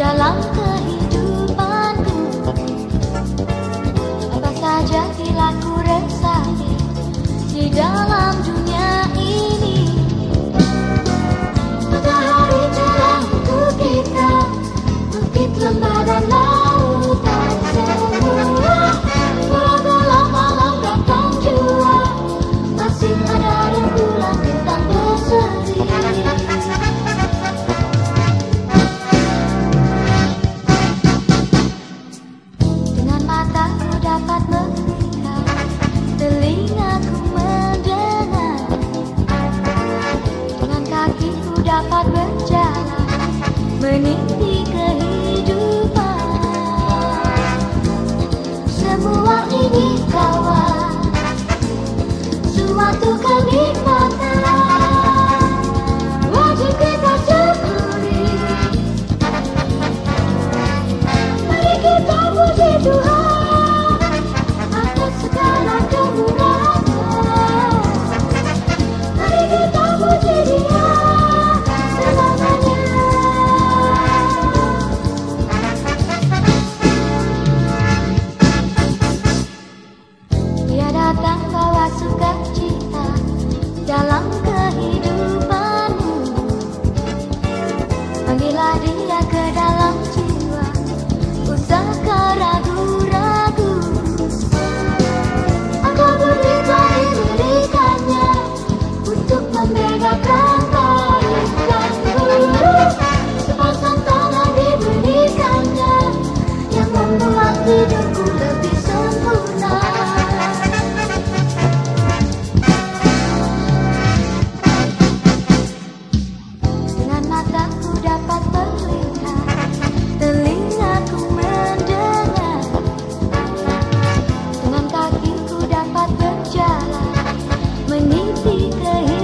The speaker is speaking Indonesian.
dalam kehidupanku. Apa saja telah ku resapi di dalam dunia ini? Matahari terang kita bukit lembah dan と影 Dengan mataku dapat melihat Telingaku mendengar. Dengan kakiku dapat berjalan Meniti kehidupan.